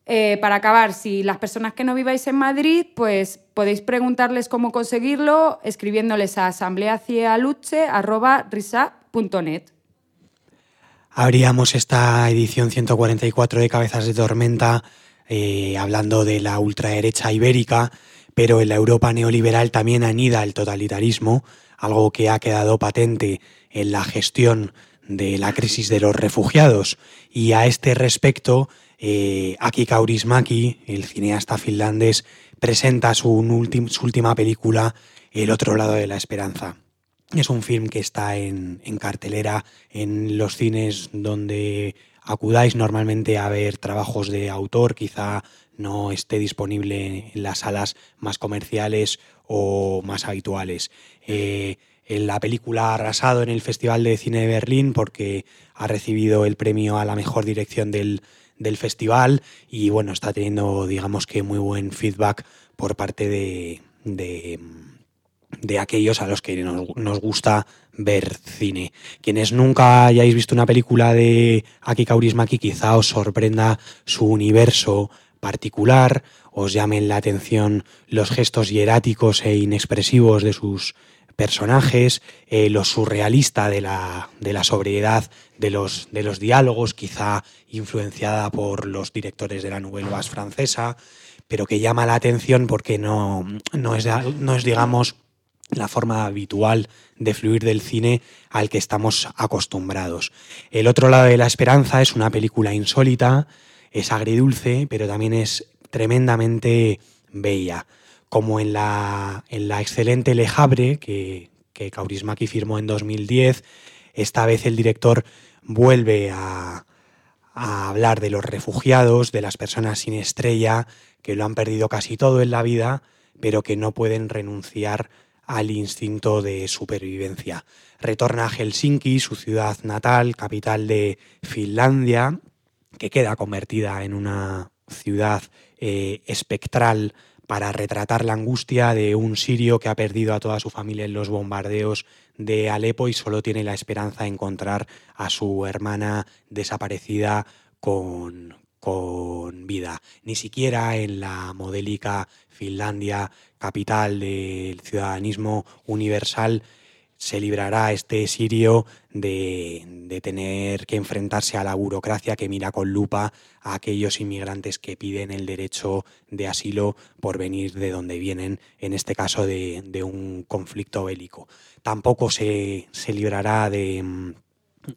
eh, para acabar, si las personas que no viváis en Madrid, pues podéis preguntarles cómo conseguirlo escribiéndoles a asambleaciealuche.net. Abríamos esta edición 144 de Cabezas de Tormenta eh, hablando de la ultraderecha ibérica, pero en la Europa neoliberal también anida el totalitarismo, algo que ha quedado patente en la gestión de la crisis de los refugiados. Y a este respecto, eh, Aki Kaurismäki, el cineasta finlandés, presenta su, su última película, El otro lado de la esperanza. Es un film que está en, cartelera en los cines donde acudáis normalmente a ver trabajos de autor, quizá no esté disponible en las salas más comerciales o más habituales. Eh, la película ha arrasado en el Festival de Cine de Berlín porque ha recibido el premio a la mejor dirección del, del festival y bueno, está teniendo digamos que muy buen feedback por parte de, de, de aquellos a los que nos, gusta ver cine. Quienes nunca hayáis visto una película de Aki Kaurismaki quizá os sorprenda su universo particular, os llamen la atención los gestos hieráticos e inexpresivos de sus personajes, eh, lo surrealista de la, de la sobriedad de los, de los, diálogos, quizá influenciada por los directores de la Nouvelle Vague francesa, pero que llama la atención porque no, no es, digamos, la forma habitual de fluir del cine al que estamos acostumbrados. El otro lado de la esperanza es una película insólita, es agridulce, pero también es tremendamente bella como en la, en la excelente Lejabre que, que Kaurismaki firmó en 2010. Esta vez el director vuelve a, a hablar de los refugiados, de las personas sin estrella, que lo han perdido casi todo en la vida, pero que no pueden renunciar al instinto de supervivencia. Retorna a Helsinki, su ciudad natal, capital de Finlandia, que queda convertida en una ciudad eh, espectral para retratar la angustia de un sirio que ha perdido a toda su familia en los bombardeos de Alepo y solo tiene la esperanza de encontrar a su hermana desaparecida con, con vida. Ni siquiera en la modélica Finlandia, capital del ciudadanismo universal, se librará este sirio de, de, tener que enfrentarse a la burocracia que mira con lupa a aquellos inmigrantes que piden el derecho de asilo por venir de donde vienen, en este caso de, de un conflicto bélico. Tampoco se, se librará de mm,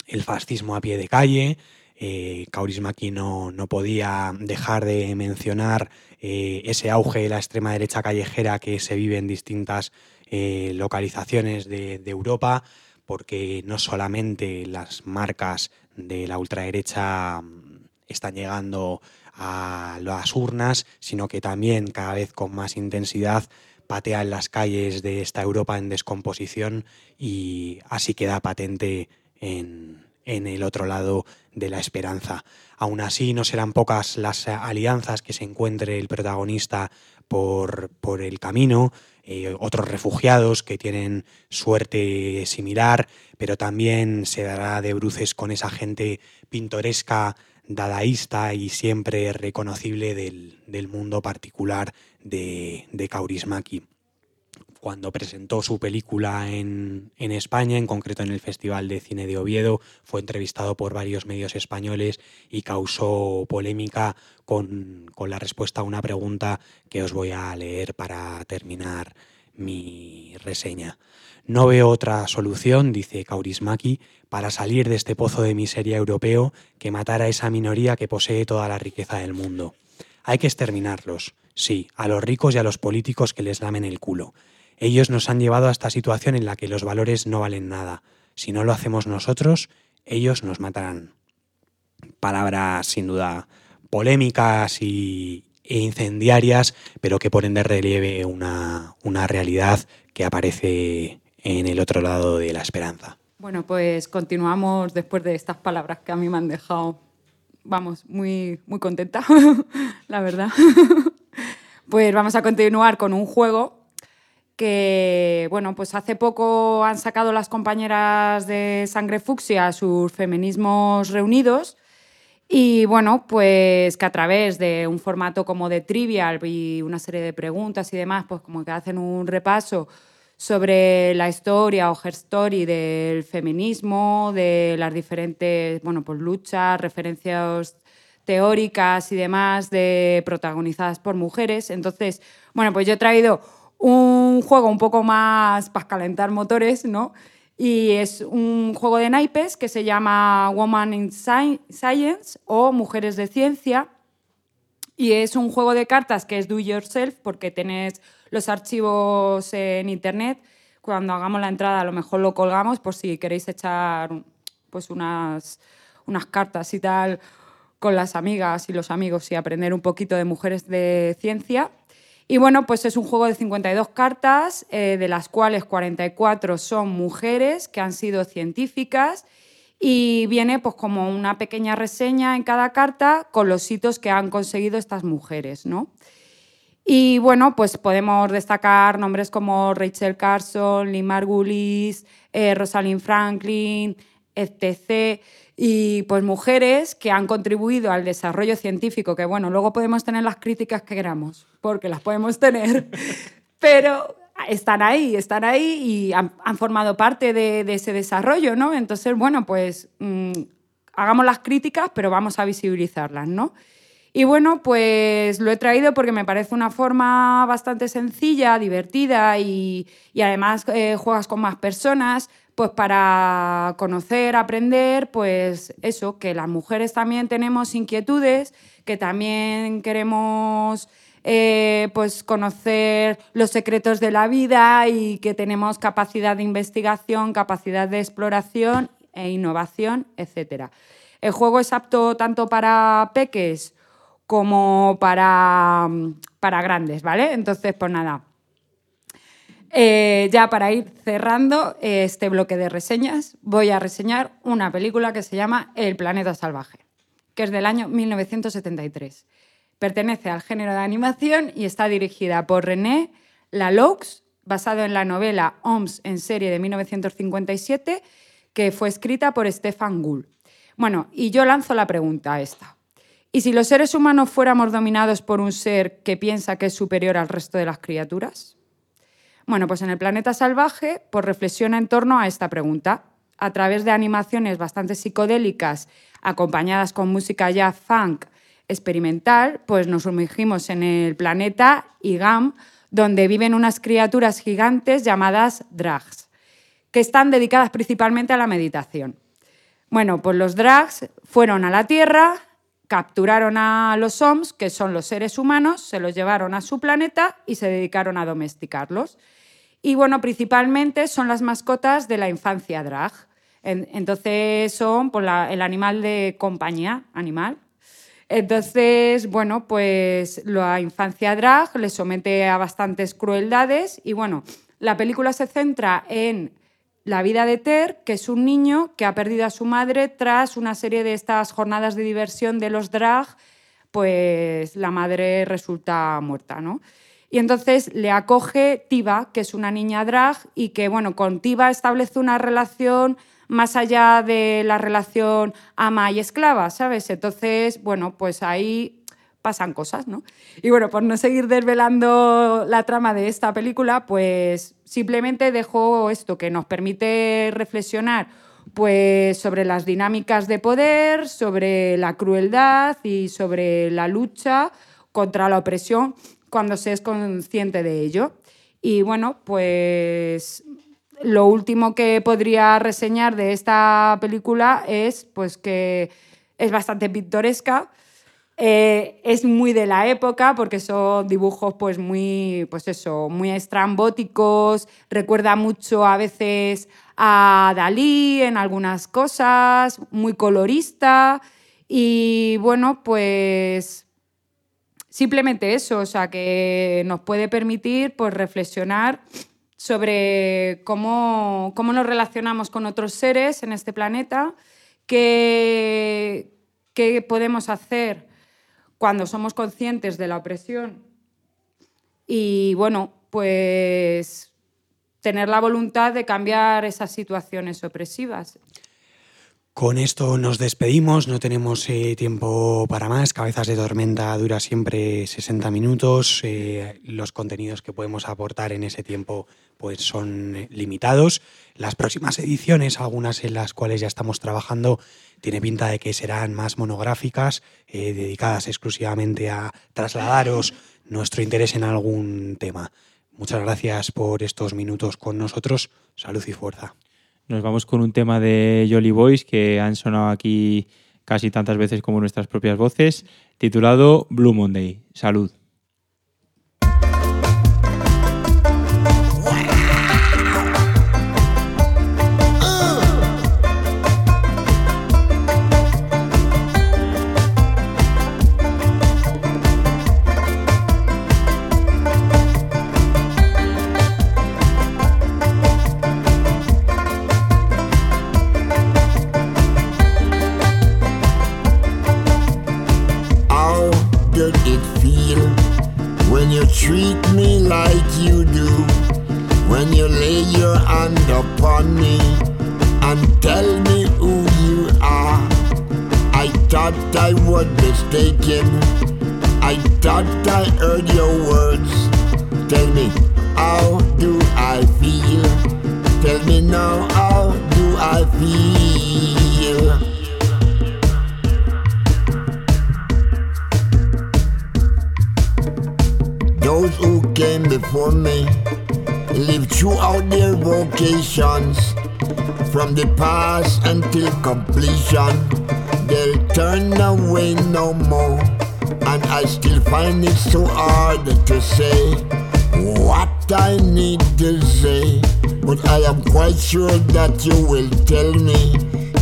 el fascismo a pie de calle. Eh, Kaurismaki no, no podía dejar de mencionar eh, ese auge de la extrema derecha callejera que se vive en distintas eh, localizaciones de, de, Europa, porque no solamente las marcas de la ultraderecha mm, están llegando a las urnas, sino que también cada vez con más intensidad patean las calles de esta Europa en descomposición y así queda patente en, en el otro lado de la esperanza. Aún así, no serán pocas las alianzas que se encuentre el protagonista por, por el camino, eh, otros refugiados que tienen suerte similar, pero también se dará de bruces con esa gente pintoresca, dadaísta y siempre reconocible del, del mundo particular de, de Kaurismaki cuando presentó su película en, España, en concreto en el Festival de Cine de Oviedo, fue entrevistado por varios medios españoles y causó polémica con, con la respuesta a una pregunta que os voy a leer para terminar mi reseña. No veo otra solución, dice Kaurismaki, para salir de este pozo de miseria europeo que matar a esa minoría que posee toda la riqueza del mundo. Hay que exterminarlos, sí, a los ricos y a los políticos que les lamen el culo. Ellos nos han llevado a esta situación en la que los valores no valen nada. Si no lo hacemos nosotros, ellos nos matarán. Palabras sin duda polémicas y, e incendiarias, pero que ponen de relieve una, una realidad que aparece en el otro lado de la esperanza. Bueno, pues continuamos después de estas palabras que a mí me han dejado, vamos, muy, muy contenta, la verdad. pues vamos a continuar con un juego que, bueno, pues hace poco han sacado las compañeras de Sangre Fucsia sus feminismos reunidos y, bueno, pues que a través de un formato como de trivial y una serie de preguntas y demás, pues como que hacen un repaso sobre la historia o her story del feminismo, de las diferentes, bueno, pues luchas, referencias teóricas y demás de protagonizadas por mujeres. Entonces, bueno, pues yo he traído un juego un poco más para calentar motores, ¿no? Y es un juego de naipes que se llama Woman in Science o Mujeres de Ciencia. Y es un juego de cartas que es do yourself porque tenés los archivos en internet. Cuando hagamos la entrada a lo mejor lo colgamos por si queréis echar pues unas, unas cartas y tal con las amigas y los amigos y aprender un poquito de mujeres de ciencia. Y bueno, pues es un juego de 52 cartas, eh, de las cuales 44 son mujeres que han sido científicas y viene pues como una pequeña reseña en cada carta con los hitos que han conseguido estas mujeres, ¿no? Y bueno, pues podemos destacar nombres como Rachel Carson, Lee Margulis, eh, Rosalind Franklin, etc. Y pues mujeres que han contribuido al desarrollo científico, que bueno, luego podemos tener las críticas que queramos, porque las podemos tener, pero están ahí, están ahí y han, formado parte de, ese desarrollo, ¿no? Entonces, bueno, pues mm, hagamos las críticas, pero vamos a visibilizarlas, ¿no? Y bueno, pues lo he traído porque me parece una forma bastante sencilla, divertida y, además eh, juegas con más personas, pues para conocer, aprender, pues eso, que las mujeres también tenemos inquietudes, que también queremos eh, pues conocer los secretos de la vida y que tenemos capacidad de investigación, capacidad de exploración e innovación, etc. El juego es apto tanto para peques como para, para grandes, ¿vale? Entonces, pues nada. Eh, ya para ir cerrando este bloque de reseñas, voy a reseñar una película que se llama El planeta salvaje, que es del año 1973. Pertenece al género de animación y está dirigida por René Laloux, basado en la novela OMS en serie de 1957, que fue escrita por Stefan Gull. Bueno, y yo lanzo la pregunta esta. ¿Y si los seres humanos fuéramos dominados por un ser que piensa que es superior al resto de las criaturas? Bueno, pues en el planeta salvaje, pues reflexiona en torno a esta pregunta. A través de animaciones bastante psicodélicas, acompañadas con música jazz funk experimental, pues nos sumergimos en el planeta Igam, donde viven unas criaturas gigantes llamadas drags, que están dedicadas principalmente a la meditación. Bueno, pues los drags fueron a la Tierra, capturaron a los OMS, que son los seres humanos, se los llevaron a su planeta y se dedicaron a domesticarlos. Y bueno, principalmente son las mascotas de la infancia drag. Entonces son pues, el animal de compañía, animal, entonces, bueno, pues la infancia drag le somete a bastantes crueldades y bueno, la película se centra en la vida de Ter, que es un niño que ha perdido a su madre tras una serie de estas jornadas de diversión de los drag, pues la madre resulta muerta, ¿no? Y entonces le acoge Tiba, que es una niña drag, y que, bueno, con Tiba establece una relación más allá de la relación ama y esclava, ¿sabes? Entonces, bueno, pues ahí pasan cosas, ¿no? Y bueno, por no seguir desvelando la trama de esta película, pues simplemente dejo esto que nos permite reflexionar pues sobre las dinámicas de poder, sobre la crueldad y sobre la lucha contra la opresión cuando se es consciente de ello. Y bueno, pues lo último que podría reseñar de esta película es pues, que es bastante pintoresca. Eh, es muy de la época porque son dibujos pues muy, pues eso, muy estrambóticos, recuerda mucho a veces a Dalí en algunas cosas, muy colorista y bueno, pues simplemente eso, o sea, que nos puede permitir pues reflexionar sobre cómo, nos relacionamos con otros seres en este planeta, qué, qué podemos hacer cuando somos conscientes de la opresión y, bueno, pues tener la voluntad de cambiar esas situaciones opresivas. Con esto nos despedimos, no tenemos eh, tiempo para más. Cabezas de Tormenta dura siempre 60 minutos. Eh, los contenidos que podemos aportar en ese tiempo pues, son eh, limitados. Las próximas ediciones, algunas en las cuales ya estamos trabajando, tiene pinta de que serán más monográficas, dedicadas exclusivamente a trasladaros nuestro interés en algún tema. Muchas gracias por estos minutos con nosotros. Salud y fuerza. Nos vamos con un tema de Jolly Boys que han sonado aquí casi tantas veces como nuestras propias voces, titulado Blue Monday. Salud. Completion. They'll turn away no more, and I still find it so hard to say what I need to say. But I am quite sure that you will tell me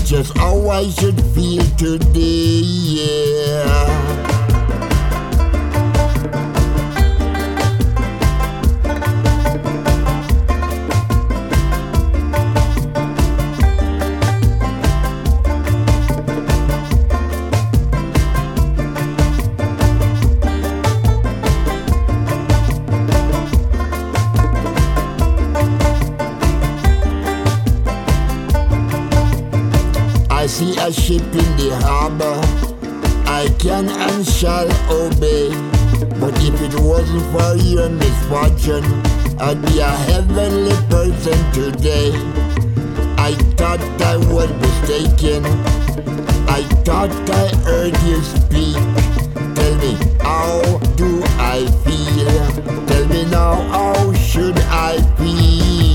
just how I should feel today. Yeah. Ship in the harbor. I can and shall obey. But if it wasn't for your misfortune, I'd be a heavenly person today. I thought I was mistaken. I thought I heard you speak. Tell me, how do I feel? Tell me now, how should I feel?